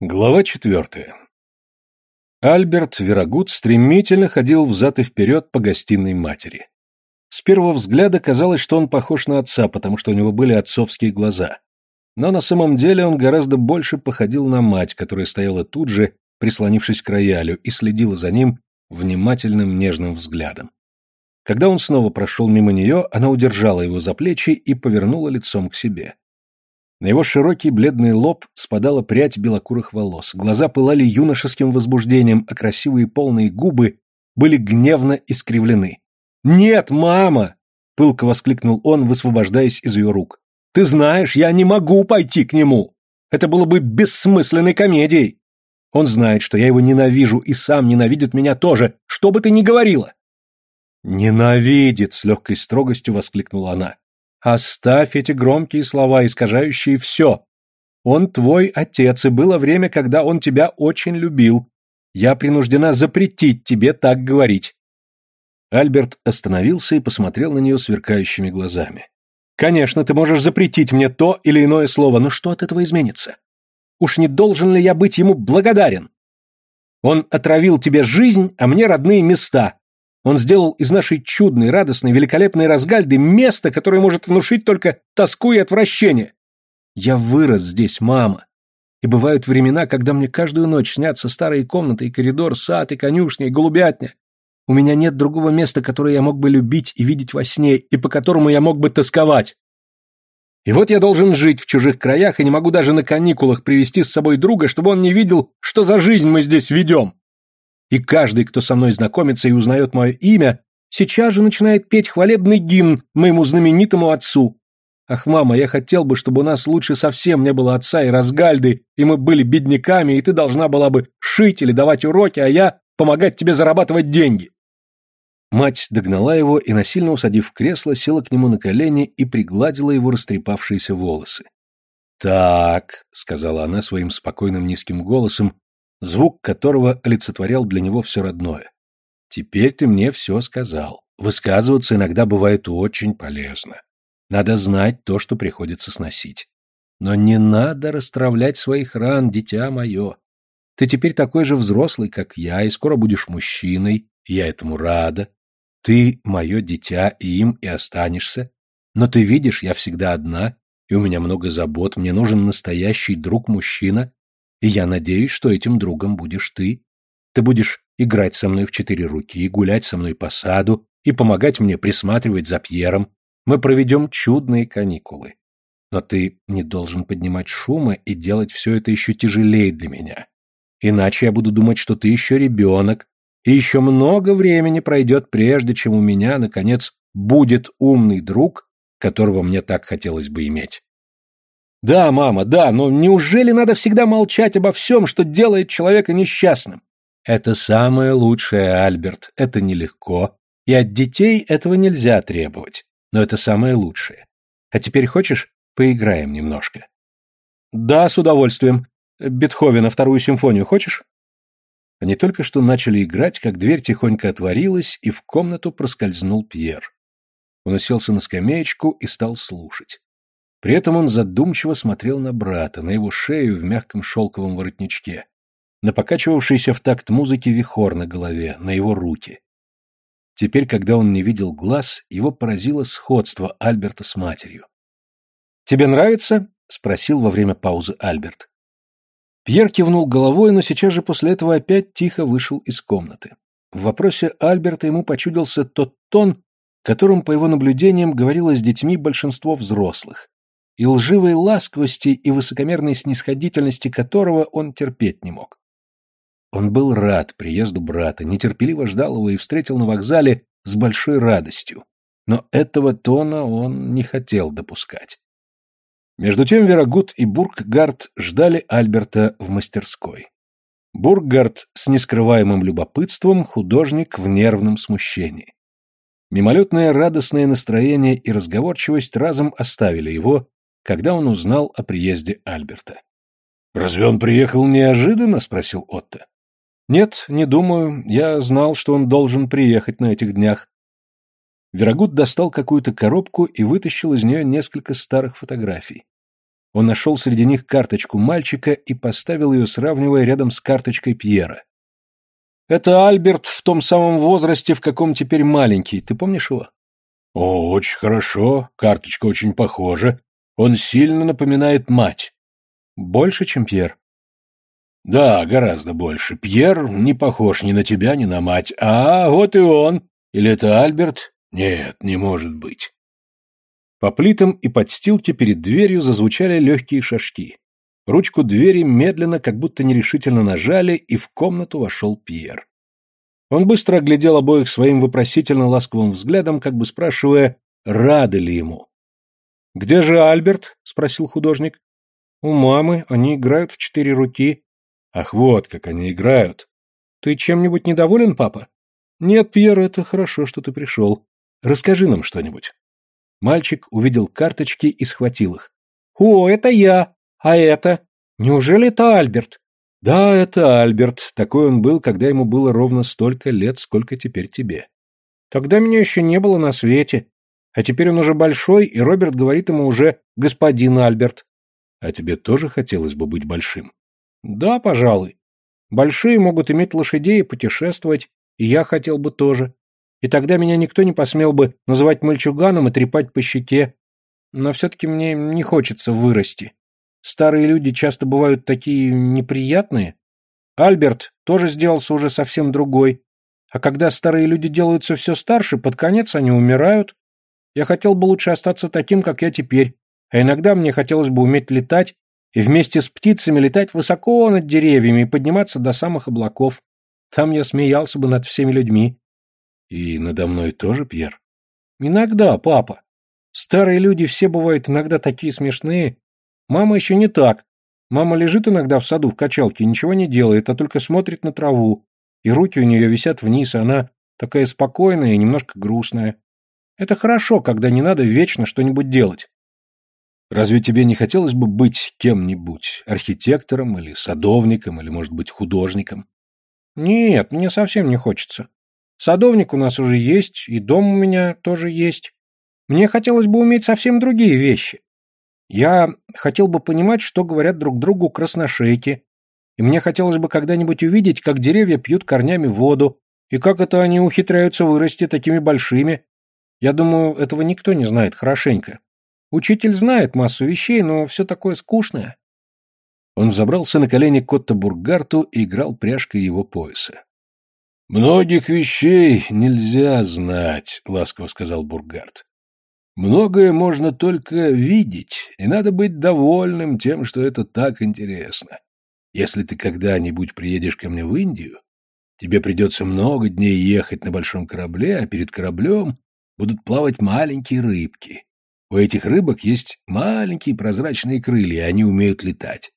Глава четвертая. Альберт Верагут стремительно ходил взад и вперед по гостиной матери. С первого взгляда казалось, что он похож на отца, потому что у него были отцовские глаза. Но на самом деле он гораздо больше походил на мать, которая стояла тут же, прислонившись к роялю, и следила за ним внимательным нежным взглядом. Когда он снова прошел мимо нее, она удержала его за плечи и повернула лицом к себе. На его широкий бледный лоб спадала прядь белокурых волос, глаза пылали юношеским возбуждением, а красивые полные губы были гневно искривлены. «Нет, мама!» — пылко воскликнул он, высвобождаясь из ее рук. «Ты знаешь, я не могу пойти к нему! Это было бы бессмысленной комедией! Он знает, что я его ненавижу, и сам ненавидит меня тоже, что бы ты ни говорила!» «Ненавидит!» — с легкой строгостью воскликнула она. Оставь эти громкие слова, искажающие все. Он твой отец, и было время, когда он тебя очень любил. Я принуждена запретить тебе так говорить. Альберт остановился и посмотрел на нее сверкающими глазами. Конечно, ты можешь запретить мне то или иное слово, но что от этого изменится? Уж не должен ли я быть ему благодарен? Он отравил тебе жизнь, а мне родные места. Он сделал из нашей чудной, радостной, великолепной Разгальды место, которое может внушить только тоску и отвращение. Я вырос здесь, мама. И бывают времена, когда мне каждую ночь снятся старые комнаты и коридор, сад и конюшня и голубятня. У меня нет другого места, которое я мог бы любить и видеть во сне, и по которому я мог бы тосковать. И вот я должен жить в чужих краях и не могу даже на каникулах привести с собой друга, чтобы он не видел, что за жизнь мы здесь ведем. И каждый, кто со мной знакомится и узнает мое имя, сейчас же начинает петь хвалебный гимн моему знаменитому отцу. Ах, мама, я хотел бы, чтобы у нас лучше совсем не было отца и разгальды, и мы были бедняками, и ты должна была бы шить или давать уроки, а я помогать тебе зарабатывать деньги. Мать догнала его и, насильно усадив в кресло, села к нему на колени и пригладила его растрепавшиеся волосы. «Так», — сказала она своим спокойным низким голосом, звук которого олицетворял для него все родное. «Теперь ты мне все сказал. Высказываться иногда бывает очень полезно. Надо знать то, что приходится сносить. Но не надо расстравлять своих ран, дитя мое. Ты теперь такой же взрослый, как я, и скоро будешь мужчиной, я этому рада. Ты мое дитя, и им и останешься. Но ты видишь, я всегда одна, и у меня много забот, мне нужен настоящий друг-мужчина, и я надеюсь, что этим другом будешь ты. Ты будешь играть со мной в четыре руки, и гулять со мной по саду, и помогать мне присматривать за Пьером. Мы проведем чудные каникулы. Но ты не должен поднимать шума и делать все это еще тяжелее для меня. Иначе я буду думать, что ты еще ребенок, и еще много времени пройдет, прежде чем у меня, наконец, будет умный друг, которого мне так хотелось бы иметь. Да, мама, да, но неужели надо всегда молчать обо всем, что делает человека несчастным? Это самое лучшее, Альберт, это нелегко, и от детей этого нельзя требовать, но это самое лучшее. А теперь хочешь, поиграем немножко? Да, с удовольствием. Бетховена вторую симфонию хочешь? Они только что начали играть, как дверь тихонько отворилась, и в комнату проскользнул Пьер. Он уселся на скамеечку и стал слушать. При этом он задумчиво смотрел на брата, на его шею в мягком шелковом воротничке, на покачивавшийся в такт музыки вихор на голове, на его руки. Теперь, когда он не видел глаз, его поразило сходство Альберта с матерью. «Тебе нравится?» — спросил во время паузы Альберт. Пьер кивнул головой, но сейчас же после этого опять тихо вышел из комнаты. В вопросе Альберта ему почудился тот тон, которым, по его наблюдениям, говорило с детьми большинство взрослых, и лживой ласковости и высокомерной снисходительности которого он терпеть не мог. Он был рад приезду брата, нетерпеливо ждал его и встретил на вокзале с большой радостью, но этого тона он не хотел допускать. Между тем Верагут и Бурггард ждали Альберта в мастерской. Бурггард с нескрываемым любопытством, художник в нервном смущении. Мимолетное радостное настроение и разговорчивость разом оставили его, когда он узнал о приезде Альберта. «Разве он приехал неожиданно?» — спросил Отто. «Нет, не думаю. Я знал, что он должен приехать на этих днях». Верагут достал какую-то коробку и вытащил из нее несколько старых фотографий. Он нашел среди них карточку мальчика и поставил ее, сравнивая рядом с карточкой Пьера. «Это Альберт в том самом возрасте, в каком теперь маленький. Ты помнишь его?» «О, очень хорошо. Карточка очень похожа. Он сильно напоминает мать». «Больше, чем Пьер?» «Да, гораздо больше. Пьер не похож ни на тебя, ни на мать. А, вот и он. Или это Альберт? Нет, не может быть». По плитам и подстилке перед дверью зазвучали легкие шажки. Ручку двери медленно, как будто нерешительно нажали, и в комнату вошел Пьер. Он быстро оглядел обоих своим вопросительно ласковым взглядом, как бы спрашивая, рады ли ему. «Где же Альберт?» — спросил художник. «У мамы, они играют в четыре руки». «Ах, вот как они играют!» «Ты чем-нибудь недоволен, папа?» «Нет, Пьер, это хорошо, что ты пришел. Расскажи нам что-нибудь». Мальчик увидел карточки и схватил их. «О, это я! А это? Неужели это Альберт?» «Да, это Альберт. Такой он был, когда ему было ровно столько лет, сколько теперь тебе». «Тогда меня еще не было на свете. А теперь он уже большой, и Роберт говорит ему уже «господин Альберт». А тебе тоже хотелось бы быть большим? Да, пожалуй. Большие могут иметь лошадей и путешествовать, и я хотел бы тоже и тогда меня никто не посмел бы называть мальчуганом и трепать по щеке. Но все-таки мне не хочется вырасти. Старые люди часто бывают такие неприятные. Альберт тоже сделался уже совсем другой. А когда старые люди делаются все старше, под конец они умирают. Я хотел бы лучше остаться таким, как я теперь. А иногда мне хотелось бы уметь летать и вместе с птицами летать высоко над деревьями и подниматься до самых облаков. Там я смеялся бы над всеми людьми. И надо мной тоже, Пьер? Иногда, папа. Старые люди все бывают иногда такие смешные. Мама еще не так. Мама лежит иногда в саду в качалке, ничего не делает, а только смотрит на траву. И руки у нее висят вниз, и она такая спокойная и немножко грустная. Это хорошо, когда не надо вечно что-нибудь делать. Разве тебе не хотелось бы быть кем-нибудь, архитектором или садовником, или, может быть, художником? Нет, мне совсем не хочется. Садовник у нас уже есть, и дом у меня тоже есть. Мне хотелось бы уметь совсем другие вещи. Я хотел бы понимать, что говорят друг другу красношейки, и мне хотелось бы когда-нибудь увидеть, как деревья пьют корнями воду, и как это они ухитряются вырасти такими большими. Я думаю, этого никто не знает хорошенько. Учитель знает массу вещей, но все такое скучное. Он взобрался на колени Котта Бургарту и играл пряжкой его пояса. «Многих вещей нельзя знать», — ласково сказал Бургард. «Многое можно только видеть, и надо быть довольным тем, что это так интересно. Если ты когда-нибудь приедешь ко мне в Индию, тебе придется много дней ехать на большом корабле, а перед кораблем будут плавать маленькие рыбки. У этих рыбок есть маленькие прозрачные крылья, и они умеют летать.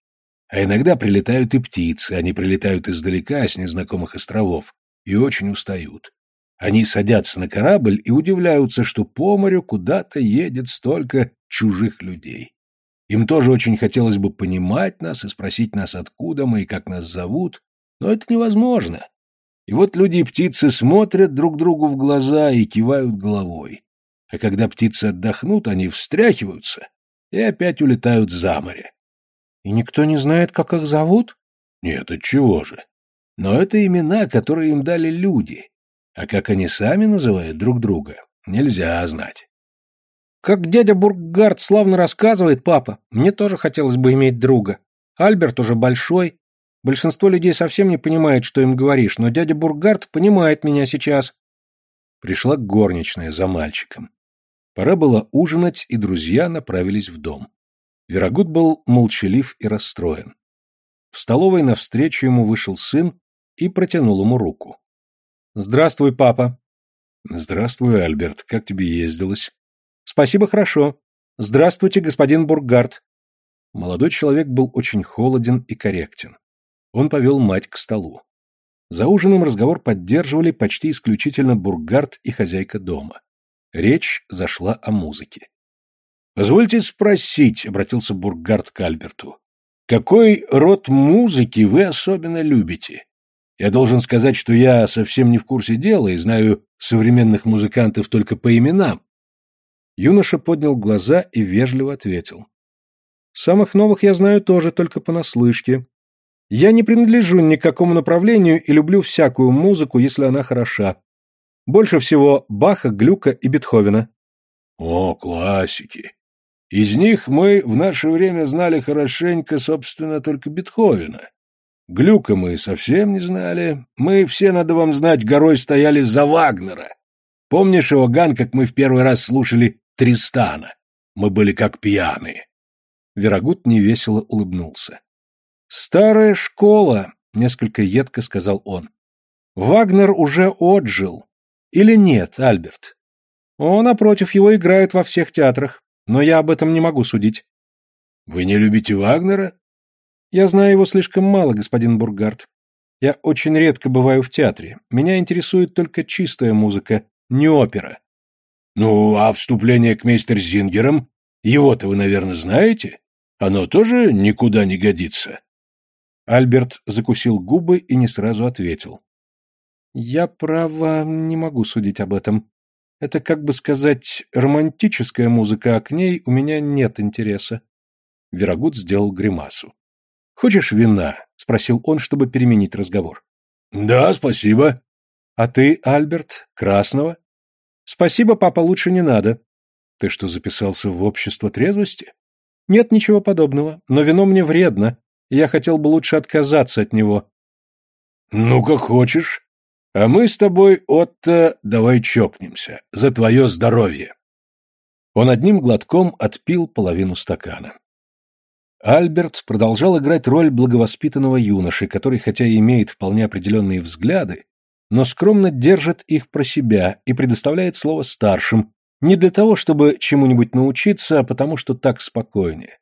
А иногда прилетают и птицы, они прилетают издалека, с незнакомых островов, и очень устают. Они садятся на корабль и удивляются, что по морю куда-то едет столько чужих людей. Им тоже очень хотелось бы понимать нас и спросить нас, откуда мы и как нас зовут, но это невозможно. И вот люди и птицы смотрят друг другу в глаза и кивают головой. А когда птицы отдохнут, они встряхиваются и опять улетают за море. И никто не знает, как их зовут? Нет, отчего же? Но это имена, которые им дали люди. А как они сами называют друг друга, нельзя знать. Как дядя Бургард славно рассказывает, папа, мне тоже хотелось бы иметь друга. Альберт уже большой. Большинство людей совсем не понимает, что им говоришь, но дядя Бургард понимает меня сейчас. Пришла горничная за мальчиком. Пора было ужинать, и друзья направились в дом. Верогуд был молчалив и расстроен. В столовой навстречу ему вышел сын и протянул ему руку. «Здравствуй, папа». «Здравствуй, Альберт. Как тебе ездилось?» «Спасибо, хорошо. Здравствуйте, господин Бургард». Молодой человек был очень холоден и корректен. Он повел мать к столу. За ужином разговор поддерживали почти исключительно Бургард и хозяйка дома. Речь зашла о музыке. «Позвольте спросить», — обратился Бургард к Альберту, — «какой род музыки вы особенно любите? Я должен сказать, что я совсем не в курсе дела и знаю современных музыкантов только по именам. Юноша поднял глаза и вежливо ответил. Самых новых я знаю тоже только понаслышке. Я не принадлежу ни к какому направлению и люблю всякую музыку, если она хороша. Больше всего Баха, Глюка и Бетховена. О, классики. Из них мы в наше время знали хорошенько, собственно, только Бетховена. Глюка мы совсем не знали. Мы все, надо вам знать, горой стояли за Вагнера. Помнишь, Иоганн, как мы в первый раз слушали Тристана? Мы были как пьяные. Верагут невесело улыбнулся. «Старая школа», — несколько едко сказал он. «Вагнер уже отжил. Или нет, Альберт? О, напротив, его играют во всех театрах, но я об этом не могу судить». «Вы не любите Вагнера?» «Я знаю его слишком мало, господин Бургард. Я очень редко бываю в театре. Меня интересует только чистая музыка, не опера». «Ну, а вступление к мейстер Зингерам? Его-то вы, наверное, знаете? Оно тоже никуда не годится». Альберт закусил губы и не сразу ответил. «Я, право, не могу судить об этом. Это, как бы сказать, романтическая музыка, а к ней у меня нет интереса». Верогуд сделал гримасу. «Хочешь вина?» — спросил он, чтобы переменить разговор. «Да, спасибо». «А ты, Альберт, красного?» «Спасибо, папа, лучше не надо». «Ты что, записался в общество трезвости?» «Нет ничего подобного, но вино мне вредно, я хотел бы лучше отказаться от него. Ну, как хочешь. А мы с тобой, Отто, давай чокнемся. За твое здоровье. Он одним глотком отпил половину стакана. Альберт продолжал играть роль благовоспитанного юноши, который хотя и имеет вполне определенные взгляды, но скромно держит их про себя и предоставляет слово старшим, не для того, чтобы чему-нибудь научиться, а потому что так спокойнее.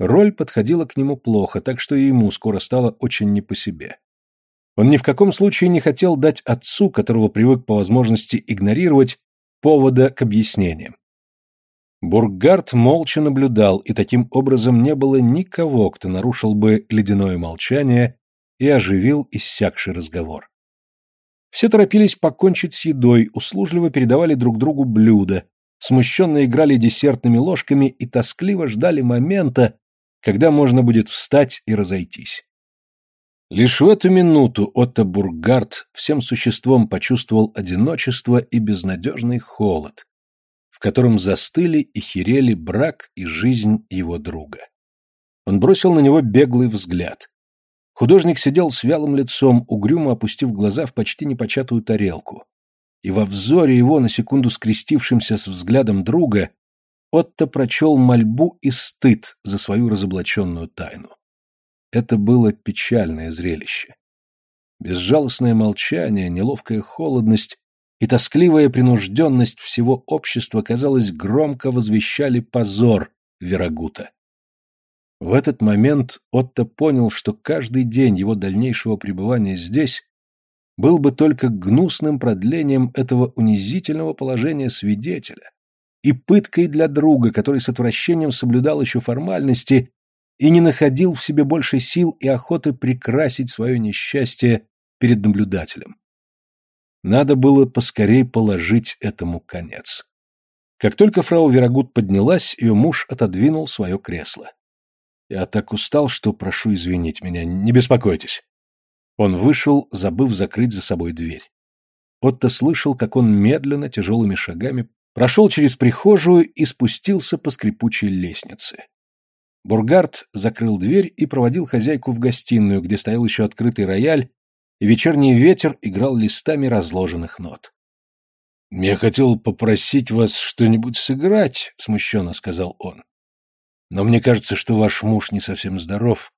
Роль подходила к нему плохо, так что и ему скоро стало очень не по себе. Он ни в каком случае не хотел дать отцу, которого привык по возможности игнорировать, повода к объяснениям. Бургард молча наблюдал, и таким образом не было никого, кто нарушил бы ледяное молчание и оживил иссякший разговор. Все торопились покончить с едой, услужливо передавали друг другу блюда, смущенно играли десертными ложками и тоскливо ждали момента, когда можно будет встать и разойтись. Лишь в эту минуту Отто Бургард всем существом почувствовал одиночество и безнадежный холод, в котором застыли и херели брак и жизнь его друга. Он бросил на него беглый взгляд. Художник сидел с вялым лицом, угрюмо опустив глаза в почти непочатую тарелку. И во взоре его, на секунду скрестившимся с взглядом друга, Отто прочел мольбу и стыд за свою разоблаченную тайну. Это было печальное зрелище. Безжалостное молчание, неловкая холодность и тоскливая принужденность всего общества, казалось, громко возвещали позор Верагута. В этот момент Отто понял, что каждый день его дальнейшего пребывания здесь был бы только гнусным продлением этого унизительного положения свидетеля, и пыткой для друга, который с отвращением соблюдал еще формальности и не находил в себе больше сил и охоты прикрасить свое несчастье перед наблюдателем. Надо было поскорей положить этому конец. Как только фрау Верагут поднялась, ее муж отодвинул свое кресло. «Я так устал, что прошу извинить меня, не беспокойтесь». Он вышел, забыв закрыть за собой дверь. Отто слышал, как он медленно, тяжелыми шагами прошел через прихожую и спустился по скрипучей лестнице. Бургард закрыл дверь и проводил хозяйку в гостиную, где стоял еще открытый рояль, и вечерний ветер играл листами разложенных нот. «Я хотел попросить вас что-нибудь сыграть», — смущенно сказал он. «Но мне кажется, что ваш муж не совсем здоров.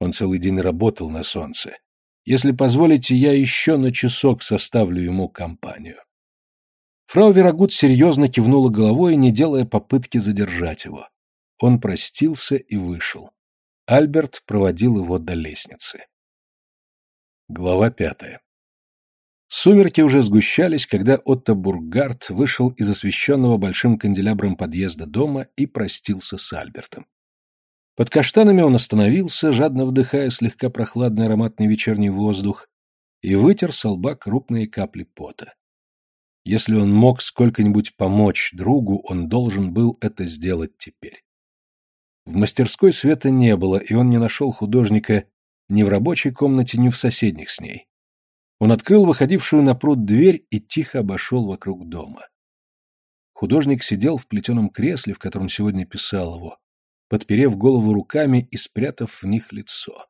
Он целый день работал на солнце. Если позволите, я еще на часок составлю ему компанию». Фрау Верагут серьезно кивнула головой, не делая попытки задержать его. Он простился и вышел. Альберт проводил его до лестницы. Глава пятая. Сумерки уже сгущались, когда Отто Бургард вышел из освещенного большим канделябром подъезда дома и простился с Альбертом. Под каштанами он остановился, жадно вдыхая слегка прохладный ароматный вечерний воздух, и вытер с лба крупные капли пота. Если он мог сколько-нибудь помочь другу, он должен был это сделать теперь. В мастерской света не было, и он не нашел художника ни в рабочей комнате, ни в соседних с ней. Он открыл выходившую на пруд дверь и тихо обошел вокруг дома. Художник сидел в плетеном кресле, в котором сегодня писал его, подперев голову руками и спрятав в них лицо.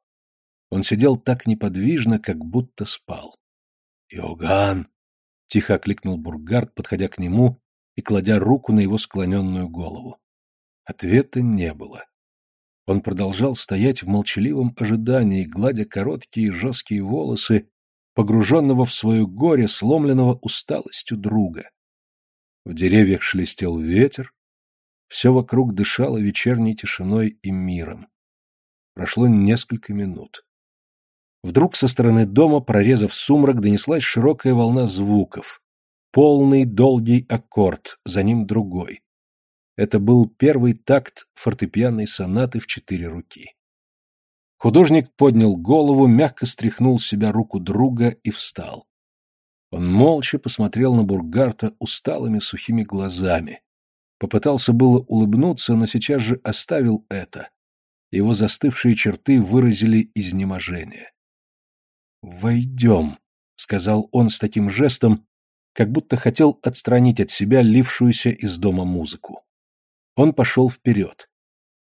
Он сидел так неподвижно, как будто спал. «Иоганн!» — тихо окликнул Бургард, подходя к нему и кладя руку на его склоненную голову. Ответа не было. Он продолжал стоять в молчаливом ожидании, гладя короткие жесткие волосы, погруженного в свое горе, сломленного усталостью друга. В деревьях шелестел ветер, все вокруг дышало вечерней тишиной и миром. Прошло несколько минут. Вдруг со стороны дома, прорезав сумрак, донеслась широкая волна звуков. Полный долгий аккорд, за ним другой. Это был первый такт фортепианной сонаты в четыре руки. Художник поднял голову, мягко стряхнул с себя руку друга и встал. Он молча посмотрел на Бургарта усталыми сухими глазами. Попытался было улыбнуться, но сейчас же оставил это. Его застывшие черты выразили изнеможение. «Войдем», — сказал он с таким жестом, как будто хотел отстранить от себя лившуюся из дома музыку. Он пошел вперед.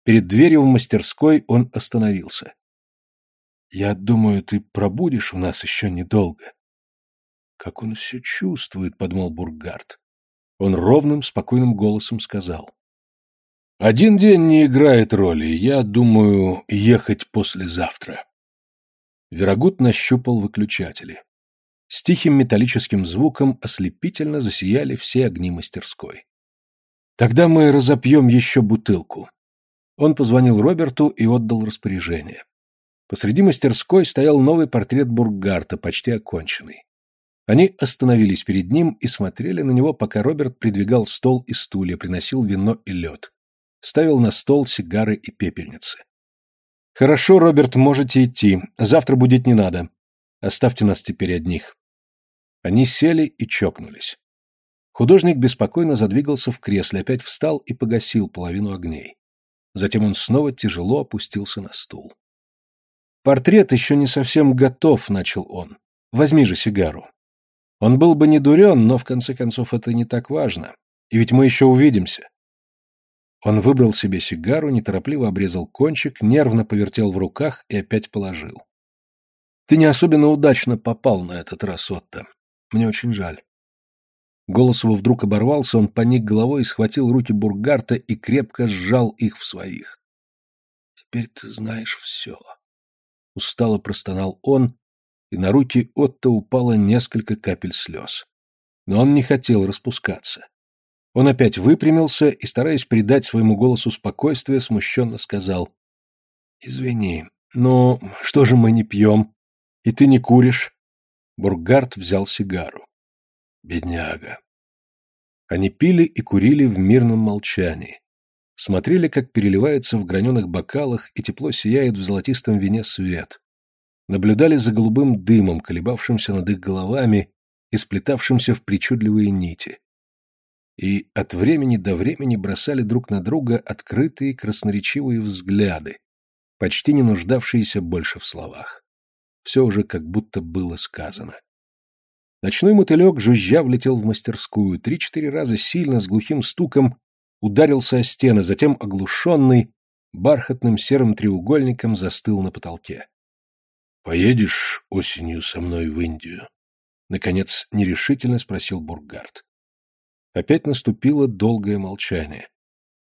Перед дверью в мастерской он остановился. «Я думаю, ты пробудешь у нас еще недолго». «Как он все чувствует», — подумал Бургард. Он ровным, спокойным голосом сказал. «Один день не играет роли. Я думаю ехать послезавтра». Верогут нащупал выключатели. С тихим металлическим звуком ослепительно засияли все огни мастерской. «Тогда мы разопьем еще бутылку». Он позвонил Роберту и отдал распоряжение. Посреди мастерской стоял новый портрет Бургарта, почти оконченный. Они остановились перед ним и смотрели на него, пока Роберт придвигал стол и стулья, приносил вино и лед. Ставил на стол сигары и пепельницы. «Хорошо, Роберт, можете идти. Завтра будет не надо. Оставьте нас теперь одних». Они сели и чокнулись. Художник беспокойно задвигался в кресле, опять встал и погасил половину огней. Затем он снова тяжело опустился на стул. «Портрет еще не совсем готов», — начал он. «Возьми же сигару». Он был бы не дурен, но в конце концов это не так важно. И ведь мы еще увидимся. Он выбрал себе сигару, неторопливо обрезал кончик, нервно повертел в руках и опять положил. Ты не особенно удачно попал на этот раз, Отто. Мне очень жаль. Голос его вдруг оборвался, он поник головой схватил руки Бургарта и крепко сжал их в своих. «Теперь ты знаешь все», — устало простонал он, и на руки Отто упало несколько капель слез. Но он не хотел распускаться. Он опять выпрямился и, стараясь придать своему голосу спокойствие, смущенно сказал. «Извини, но что же мы не пьем? И ты не куришь?» Бургард взял сигару. «Бедняга». Они пили и курили в мирном молчании. Смотрели, как переливается в граненых бокалах и тепло сияет в золотистом вине свет. Наблюдали за голубым дымом, колебавшимся над их головами и сплетавшимся в причудливые нити и от времени до времени бросали друг на друга открытые красноречивые взгляды, почти не нуждавшиеся больше в словах. Все уже как будто было сказано. Ночной мотылек жужжа влетел в мастерскую, три-четыре раза сильно, с глухим стуком, ударился о стены, затем оглушенный, бархатным серым треугольником застыл на потолке. «Поедешь осенью со мной в Индию?» Наконец, нерешительно спросил Бургард. Опять наступило долгое молчание.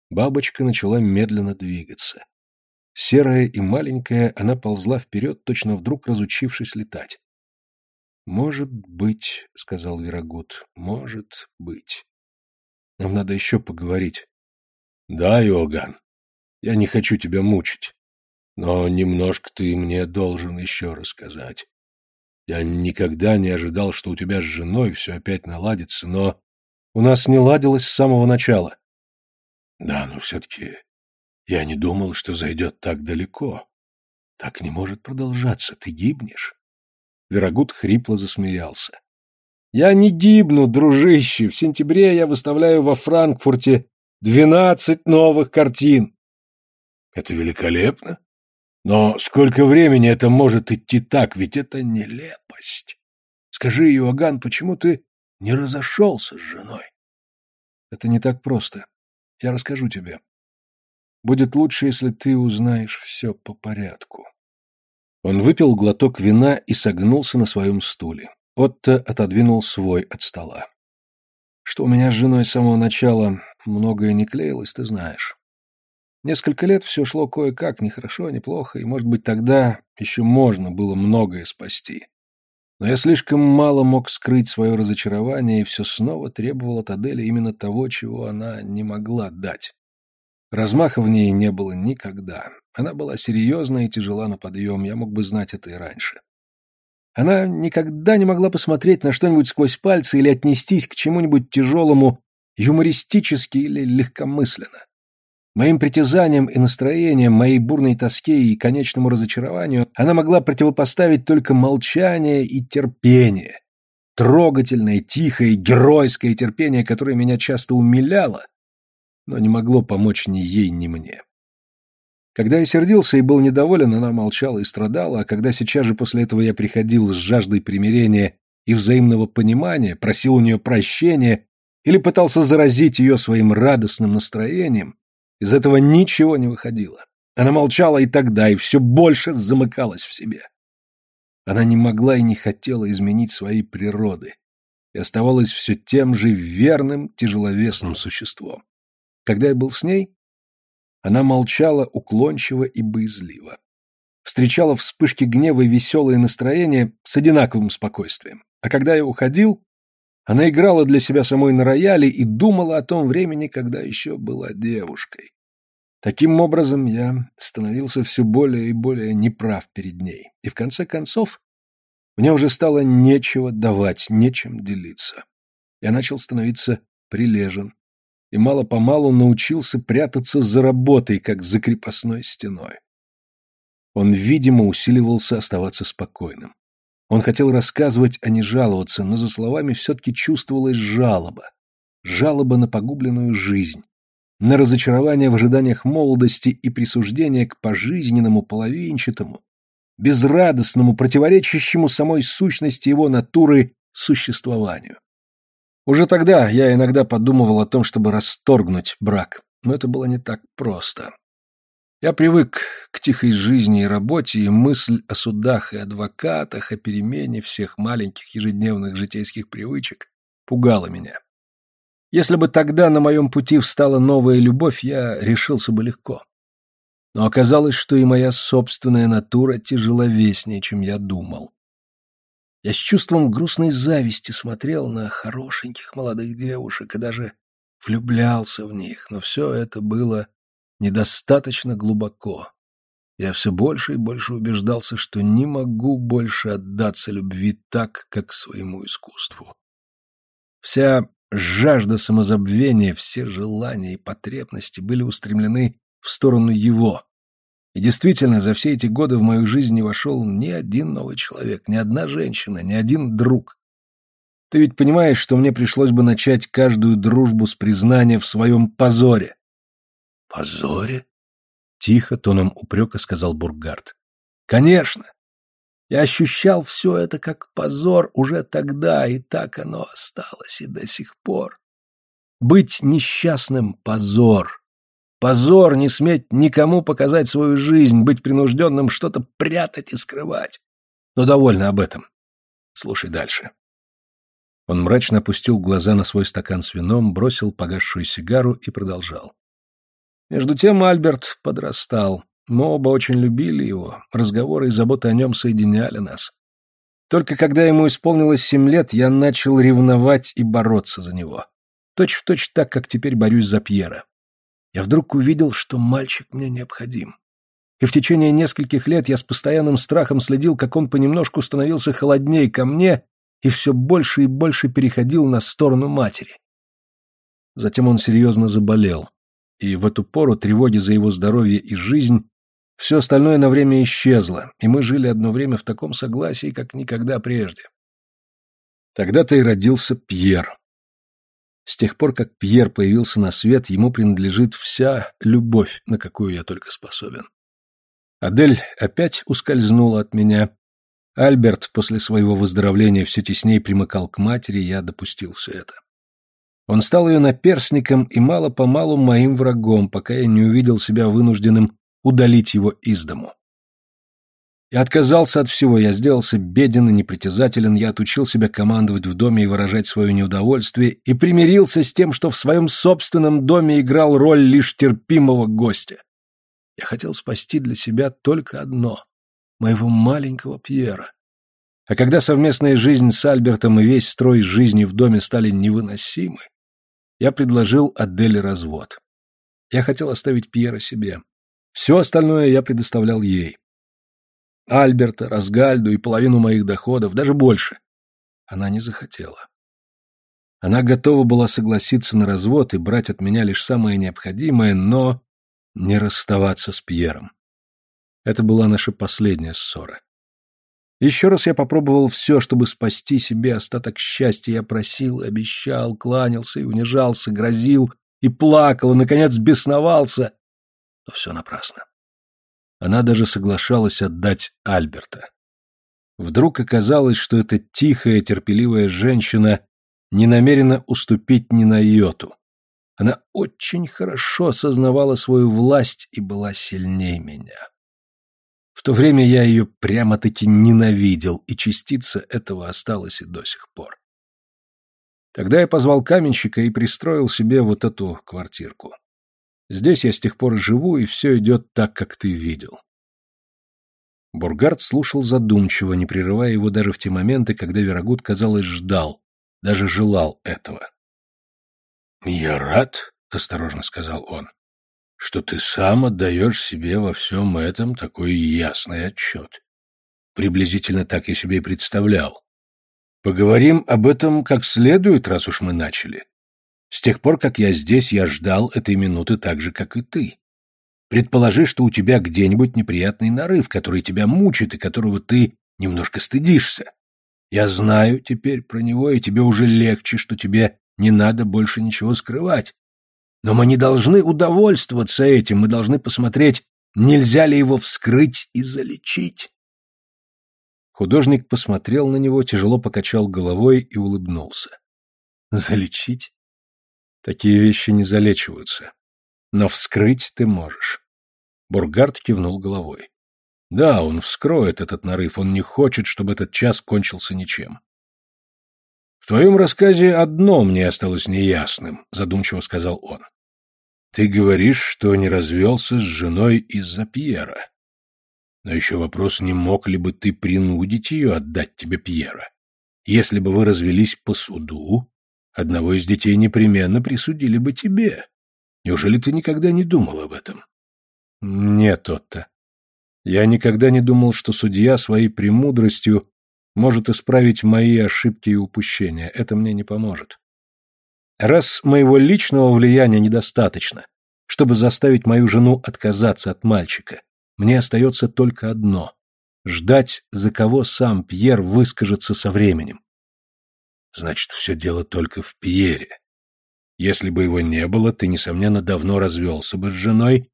Бабочка начала медленно двигаться. Серая и маленькая, она ползла вперед, точно вдруг разучившись летать. «Может быть», — сказал Верогуд, — «может быть. Нам надо еще поговорить». «Да, Иоганн, я не хочу тебя мучить, но немножко ты мне должен еще рассказать. Я никогда не ожидал, что у тебя с женой все опять наладится, но у нас не ладилось с самого начала. Да, но все-таки я не думал, что зайдет так далеко. Так не может продолжаться, ты гибнешь. Верогуд хрипло засмеялся. Я не гибну, дружище. В сентябре я выставляю во Франкфурте двенадцать новых картин. Это великолепно. Но сколько времени это может идти так, ведь это нелепость. Скажи, Иоганн, почему ты не разошелся с женой? Это не так просто. Я расскажу тебе. Будет лучше, если ты узнаешь все по порядку. Он выпил глоток вина и согнулся на своем стуле. Отто отодвинул свой от стола. Что у меня с женой с самого начала многое не клеилось, ты знаешь. Несколько лет все шло кое-как, ни хорошо, ни плохо, и, может быть, тогда еще можно было многое спасти. Но я слишком мало мог скрыть свое разочарование и все снова требовал от Адели именно того, чего она не могла дать. Размаха в ней не было никогда. Она была серьезна и тяжела на подъем, я мог бы знать это и раньше. Она никогда не могла посмотреть на что-нибудь сквозь пальцы или отнестись к чему-нибудь тяжелому юмористически или легкомысленно. Моим притязаниям и настроениям, моей бурной тоске и конечному разочарованию она могла противопоставить только молчание и терпение. Трогательное, тихое, геройское терпение, которое меня часто умиляло, но не могло помочь ни ей, ни мне. Когда я сердился и был недоволен, она молчала и страдала, а когда сейчас же после этого я приходил с жаждой примирения и взаимного понимания, просил у нее прощения или пытался заразить ее своим радостным настроением, из этого ничего не выходило. Она молчала и тогда, и все больше замыкалась в себе. Она не могла и не хотела изменить своей природы и оставалась все тем же верным, тяжеловесным существом. Когда я был с ней, она молчала уклончиво и боязливо. Встречала вспышки гнева и веселое настроение с одинаковым спокойствием. А когда я уходил, она играла для себя самой на рояле и думала о том времени, когда еще была девушкой. Таким образом, я становился все более и более неправ перед ней. И в конце концов, мне уже стало нечего давать, нечем делиться. Я начал становиться прилежен и мало-помалу научился прятаться за работой, как за крепостной стеной. Он, видимо, усиливался оставаться спокойным. Он хотел рассказывать, а не жаловаться, но за словами все-таки чувствовалась жалоба. Жалоба на погубленную жизнь, на разочарование в ожиданиях молодости и присуждение к пожизненному, половинчатому, безрадостному, противоречащему самой сущности его натуры существованию. Уже тогда я иногда подумывал о том, чтобы расторгнуть брак, но это было не так просто. Я привык к тихой жизни и работе, и мысль о судах и адвокатах, о перемене всех маленьких ежедневных житейских привычек пугала меня. Если бы тогда на моем пути встала новая любовь, я решился бы легко. Но оказалось, что и моя собственная натура тяжеловеснее, чем я думал. Я с чувством грустной зависти смотрел на хорошеньких молодых девушек и даже влюблялся в них, но все это было недостаточно глубоко. Я все больше и больше убеждался, что не могу больше отдаться любви так, как своему искусству. Вся жажда самозабвения, все желания и потребности были устремлены в сторону его. И действительно, за все эти годы в мою жизнь не вошел ни один новый человек, ни одна женщина, ни один друг. Ты ведь понимаешь, что мне пришлось бы начать каждую дружбу с признания в своем позоре. Позоре? Тихо, тоном упрека сказал Бургард. Конечно. Я ощущал все это как позор уже тогда, и так оно осталось и до сих пор. Быть несчастным — позор. Позор не сметь никому показать свою жизнь, быть принужденным что-то прятать и скрывать. Но довольно об этом. Слушай дальше. Он мрачно опустил глаза на свой стакан с вином, бросил погасшую сигару и продолжал. Между тем Альберт подрастал. Мы оба очень любили его, разговоры и заботы о нем соединяли нас. Только когда ему исполнилось семь лет, я начал ревновать и бороться за него. Точь в точь так, как теперь борюсь за Пьера. Я вдруг увидел, что мальчик мне необходим. И в течение нескольких лет я с постоянным страхом следил, как он понемножку становился холоднее ко мне и все больше и больше переходил на сторону матери. Затем он серьезно заболел и в эту пору тревоги за его здоровье и жизнь все остальное на время исчезло, и мы жили одно время в таком согласии, как никогда прежде. Тогда-то и родился Пьер. С тех пор, как Пьер появился на свет, ему принадлежит вся любовь, на какую я только способен. Адель опять ускользнула от меня. Альберт после своего выздоровления все теснее примыкал к матери, я допустил все это. Он стал ее наперсником и мало-помалу моим врагом, пока я не увидел себя вынужденным удалить его из дому. Я отказался от всего, я сделался беден и непритязателен, я отучил себя командовать в доме и выражать свое неудовольствие, и примирился с тем, что в своем собственном доме играл роль лишь терпимого гостя. Я хотел спасти для себя только одно — моего маленького Пьера. А когда совместная жизнь с Альбертом и весь строй жизни в доме стали невыносимы, я предложил Аделе развод. Я хотел оставить Пьера себе. Все остальное я предоставлял ей. Альберта, Разгальду и половину моих доходов, даже больше. Она не захотела. Она готова была согласиться на развод и брать от меня лишь самое необходимое, но не расставаться с Пьером. Это была наша последняя ссора. Еще раз я попробовал все, чтобы спасти себе остаток счастья. Я просил, обещал, кланялся и унижался, грозил и плакал, и, наконец, бесновался. Но все напрасно. Она даже соглашалась отдать Альберта. Вдруг оказалось, что эта тихая, терпеливая женщина не намерена уступить ни на йоту. Она очень хорошо осознавала свою власть и была сильнее меня. В то время я ее прямо-таки ненавидел, и частица этого осталась и до сих пор. Тогда я позвал каменщика и пристроил себе вот эту квартирку. Здесь я с тех пор живу, и все идет так, как ты видел. Бургард слушал задумчиво, не прерывая его даже в те моменты, когда Верагут, казалось, ждал, даже желал этого. «Я рад», — осторожно сказал он, — «что ты сам отдаешь себе во всем этом такой ясный отчет. Приблизительно так я себе и представлял. Поговорим об этом как следует, раз уж мы начали. С тех пор, как я здесь, я ждал этой минуты так же, как и ты. Предположи, что у тебя где-нибудь неприятный нарыв, который тебя мучит и которого ты немножко стыдишься. Я знаю теперь про него, и тебе уже легче, что тебе не надо больше ничего скрывать. Но мы не должны удовольствоваться этим, мы должны посмотреть, нельзя ли его вскрыть и залечить. Художник посмотрел на него, тяжело покачал головой и улыбнулся. Залечить? Такие вещи не залечиваются. Но вскрыть ты можешь. Бургард кивнул головой. Да, он вскроет этот нарыв, он не хочет, чтобы этот час кончился ничем. В твоем рассказе одно мне осталось неясным, задумчиво сказал он. Ты говоришь, что не развелся с женой из-за Пьера. Но еще вопрос, не мог ли бы ты принудить ее отдать тебе Пьера? Если бы вы развелись по суду, Одного из детей непременно присудили бы тебе. Неужели ты никогда не думал об этом? Нет, Отто. Я никогда не думал, что судья своей премудростью может исправить мои ошибки и упущения. Это мне не поможет. Раз моего личного влияния недостаточно, чтобы заставить мою жену отказаться от мальчика, мне остается только одно — ждать, за кого сам Пьер выскажется со временем. Значит, все дело только в Пьере. Если бы его не было, ты, несомненно, давно развелся бы с женой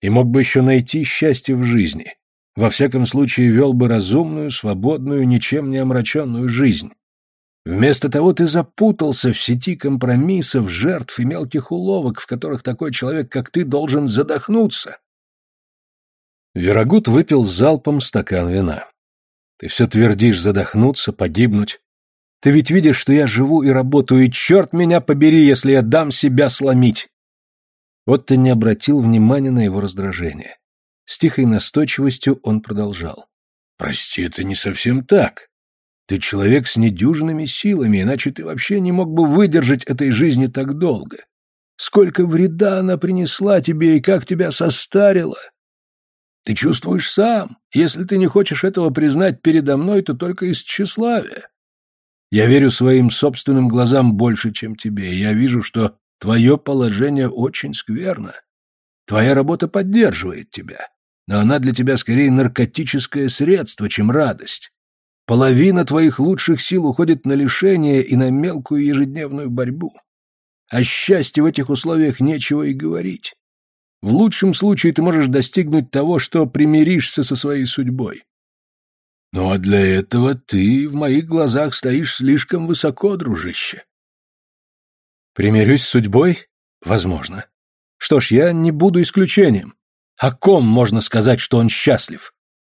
и мог бы еще найти счастье в жизни. Во всяком случае, вел бы разумную, свободную, ничем не омраченную жизнь. Вместо того ты запутался в сети компромиссов, жертв и мелких уловок, в которых такой человек, как ты, должен задохнуться. Верагут выпил залпом стакан вина. Ты все твердишь задохнуться, погибнуть. Ты ведь видишь, что я живу и работаю, и черт меня побери, если я дам себя сломить. Вот ты не обратил внимания на его раздражение. С тихой настойчивостью он продолжал. Прости, это не совсем так. Ты человек с недюжинными силами, иначе ты вообще не мог бы выдержать этой жизни так долго. Сколько вреда она принесла тебе и как тебя состарила. Ты чувствуешь сам. Если ты не хочешь этого признать передо мной, то только из тщеславия. Я верю своим собственным глазам больше, чем тебе, и я вижу, что твое положение очень скверно. Твоя работа поддерживает тебя, но она для тебя скорее наркотическое средство, чем радость. Половина твоих лучших сил уходит на лишение и на мелкую ежедневную борьбу. О счастье в этих условиях нечего и говорить. В лучшем случае ты можешь достигнуть того, что примиришься со своей судьбой. Ну а для этого ты в моих глазах стоишь слишком высоко, дружище. Примирюсь с судьбой? Возможно. Что ж, я не буду исключением. О ком можно сказать, что он счастлив?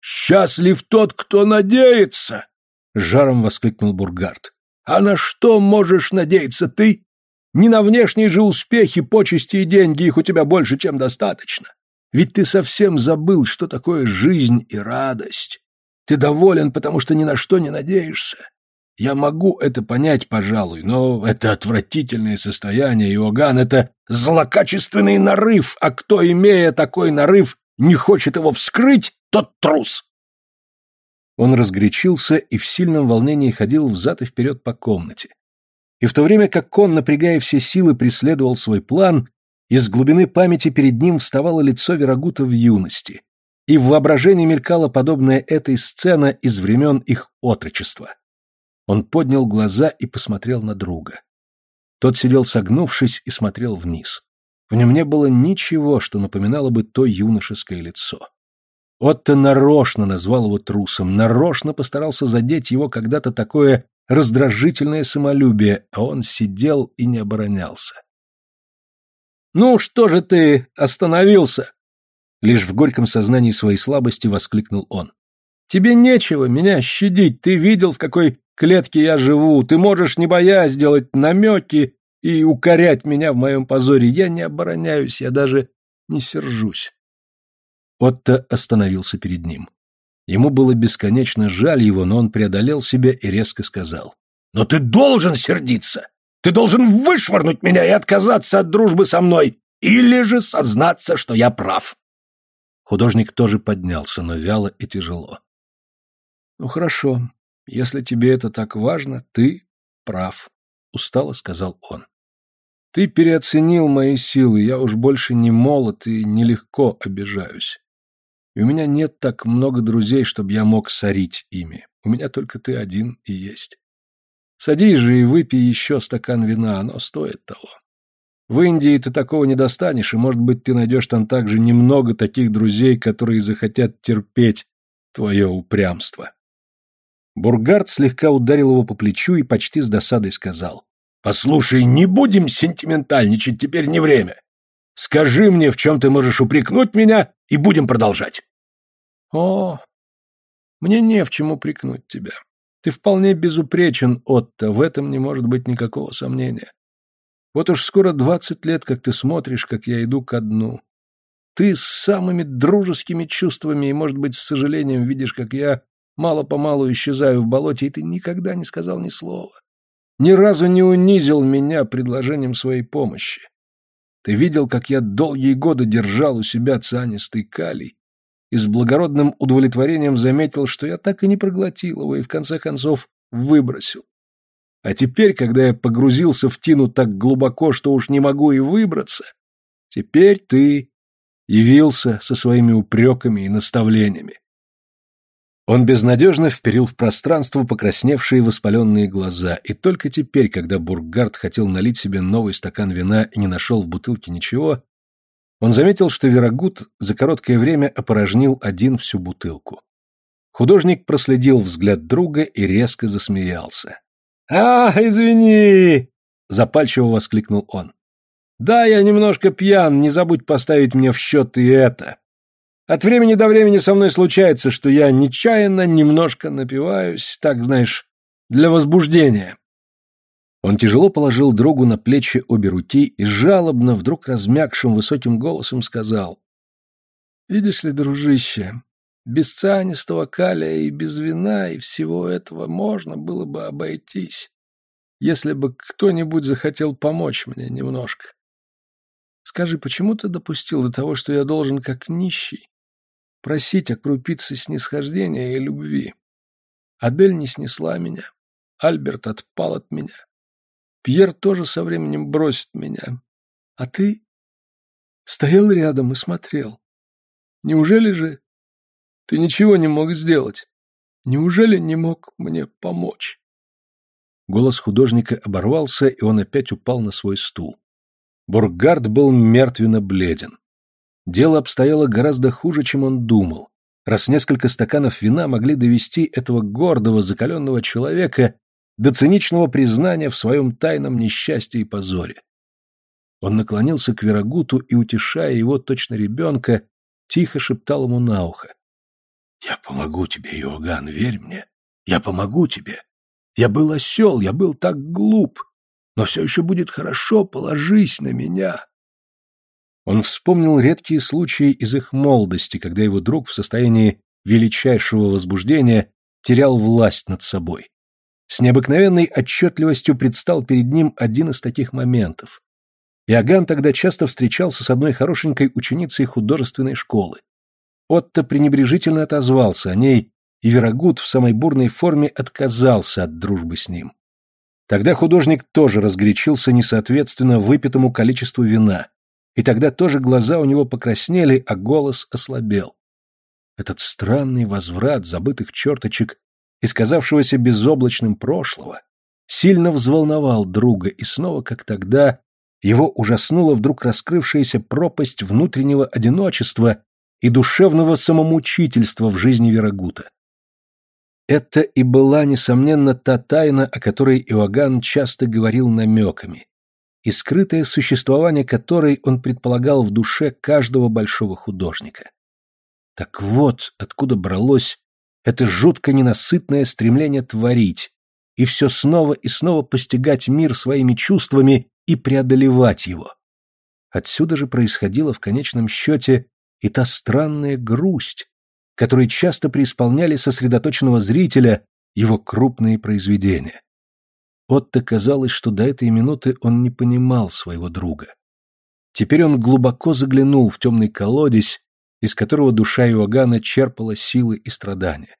Счастлив тот, кто надеется! Жаром воскликнул Бургард. А на что можешь надеяться ты? Не на внешние же успехи, почести и деньги, их у тебя больше, чем достаточно. Ведь ты совсем забыл, что такое жизнь и радость. Ты доволен, потому что ни на что не надеешься. Я могу это понять, пожалуй, но это отвратительное состояние, Иоганн, это злокачественный нарыв, а кто, имея такой нарыв, не хочет его вскрыть, тот трус. Он разгорячился и в сильном волнении ходил взад и вперед по комнате. И в то время как он, напрягая все силы, преследовал свой план, из глубины памяти перед ним вставало лицо Верагута в юности, и в воображении мелькала подобная этой сцена из времен их отрочества. Он поднял глаза и посмотрел на друга. Тот сидел согнувшись и смотрел вниз. В нем не было ничего, что напоминало бы то юношеское лицо. Отто нарочно назвал его трусом, нарочно постарался задеть его когда-то такое раздражительное самолюбие, а он сидел и не оборонялся. «Ну что же ты остановился?» Лишь в горьком сознании своей слабости воскликнул он. «Тебе нечего меня щадить, ты видел, в какой клетке я живу, ты можешь, не боясь, сделать намеки и укорять меня в моем позоре. Я не обороняюсь, я даже не сержусь». Отто остановился перед ним. Ему было бесконечно жаль его, но он преодолел себя и резко сказал. «Но ты должен сердиться! Ты должен вышвырнуть меня и отказаться от дружбы со мной, или же сознаться, что я прав!» Художник тоже поднялся, но вяло и тяжело. «Ну хорошо, если тебе это так важно, ты прав», — устало сказал он. «Ты переоценил мои силы, я уж больше не молод и нелегко обижаюсь. И у меня нет так много друзей, чтобы я мог сорить ими. У меня только ты один и есть. Садись же и выпей еще стакан вина, оно стоит того. В Индии ты такого не достанешь, и, может быть, ты найдешь там также немного таких друзей, которые захотят терпеть твое упрямство. Бургард слегка ударил его по плечу и почти с досадой сказал. «Послушай, не будем сентиментальничать, теперь не время. Скажи мне, в чем ты можешь упрекнуть меня, и будем продолжать». «О, мне не в чем упрекнуть тебя. Ты вполне безупречен, Отто, в этом не может быть никакого сомнения. Вот уж скоро двадцать лет, как ты смотришь, как я иду ко дну. Ты с самыми дружескими чувствами и, может быть, с сожалением видишь, как я мало-помалу исчезаю в болоте, и ты никогда не сказал ни слова. Ни разу не унизил меня предложением своей помощи. Ты видел, как я долгие годы держал у себя цианистый калий, и с благородным удовлетворением заметил, что я так и не проглотил его и в конце концов выбросил. А теперь, когда я погрузился в тину так глубоко, что уж не могу и выбраться, теперь ты явился со своими упреками и наставлениями. Он безнадежно вперил в пространство покрасневшие воспаленные глаза, и только теперь, когда Бургард хотел налить себе новый стакан вина и не нашел в бутылке ничего, он заметил, что Верагут за короткое время опорожнил один всю бутылку. Художник проследил взгляд друга и резко засмеялся. «А, извини!» — запальчиво воскликнул он. «Да, я немножко пьян, не забудь поставить мне в счет и это. От времени до времени со мной случается, что я нечаянно немножко напиваюсь, так, знаешь, для возбуждения. Он тяжело положил другу на плечи обе руки и жалобно, вдруг размягшим высоким голосом сказал. «Видишь ли, дружище, без цианистого калия и без вина и всего этого можно было бы обойтись, если бы кто-нибудь захотел помочь мне немножко. Скажи, почему ты допустил до того, что я должен, как нищий, просить о крупице снисхождения и любви. Адель не снесла меня, Альберт отпал от меня. Пьер тоже со временем бросит меня. А ты стоял рядом и смотрел. Неужели же ты ничего не мог сделать? Неужели не мог мне помочь? Голос художника оборвался, и он опять упал на свой стул. Бургард был мертвенно бледен. Дело обстояло гораздо хуже, чем он думал, раз несколько стаканов вина могли довести этого гордого, закаленного человека до циничного признания в своем тайном несчастье и позоре. Он наклонился к Верагуту и, утешая его точно ребенка, тихо шептал ему на ухо. «Я помогу тебе, Иоганн, верь мне. Я помогу тебе. Я был осел, я был так глуп. Но все еще будет хорошо, положись на меня». Он вспомнил редкие случаи из их молодости, когда его друг в состоянии величайшего возбуждения терял власть над собой. С необыкновенной отчетливостью предстал перед ним один из таких моментов. Иоганн тогда часто встречался с одной хорошенькой ученицей художественной школы. Отто пренебрежительно отозвался о ней, и Верагут в самой бурной форме отказался от дружбы с ним. Тогда художник тоже разгорячился несоответственно выпитому количеству вина, и тогда тоже глаза у него покраснели, а голос ослабел. Этот странный возврат забытых черточек и сказавшегося безоблачным прошлого сильно взволновал друга, и снова, как тогда, его ужаснула вдруг раскрывшаяся пропасть внутреннего одиночества и душевного самомучительства в жизни Верагута. Это и была, несомненно, та тайна, о которой Иоганн часто говорил намеками, и скрытое существование которой он предполагал в душе каждого большого художника. Так вот, откуда бралось это жутко ненасытное стремление творить, и все снова и снова постигать мир своими чувствами и преодолевать его. Отсюда же происходила в конечном счете и та странная грусть, которой часто преисполняли сосредоточенного зрителя его крупные произведения. Отто казалось, что до этой минуты он не понимал своего друга. Теперь он глубоко заглянул в темный колодец, из которого душа Иоганна черпала силы и страдания.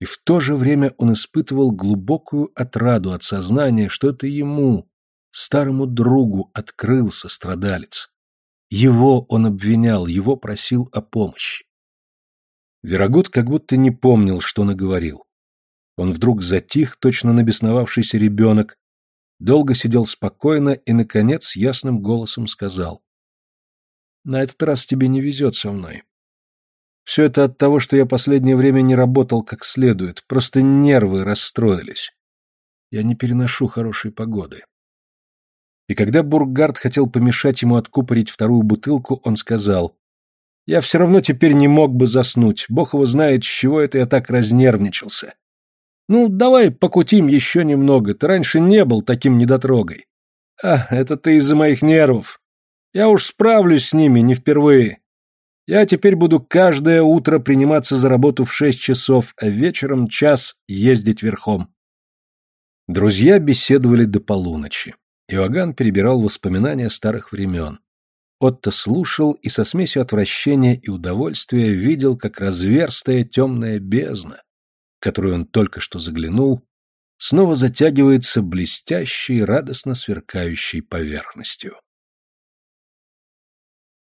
И в то же время он испытывал глубокую отраду от сознания, что это ему, старому другу, открылся страдалец. Его он обвинял, его просил о помощи. Верогод как будто не помнил, что наговорил. Он вдруг затих, точно набесновавшийся ребенок, долго сидел спокойно и, наконец, ясным голосом сказал. «На этот раз тебе не везет со мной. Все это от того, что я последнее время не работал как следует, просто нервы расстроились. Я не переношу хорошей погоды». И когда Бургард хотел помешать ему откупорить вторую бутылку, он сказал, «Я все равно теперь не мог бы заснуть, бог его знает, с чего это я так разнервничался. Ну, давай покутим еще немного, ты раньше не был таким недотрогой. А, это ты из-за моих нервов. Я уж справлюсь с ними, не впервые. Я теперь буду каждое утро приниматься за работу в шесть часов, а вечером час ездить верхом. Друзья беседовали до полуночи. Иоганн перебирал воспоминания старых времен. Отто слушал и со смесью отвращения и удовольствия видел, как разверстая темная бездна, которую он только что заглянул, снова затягивается блестящей, радостно сверкающей поверхностью.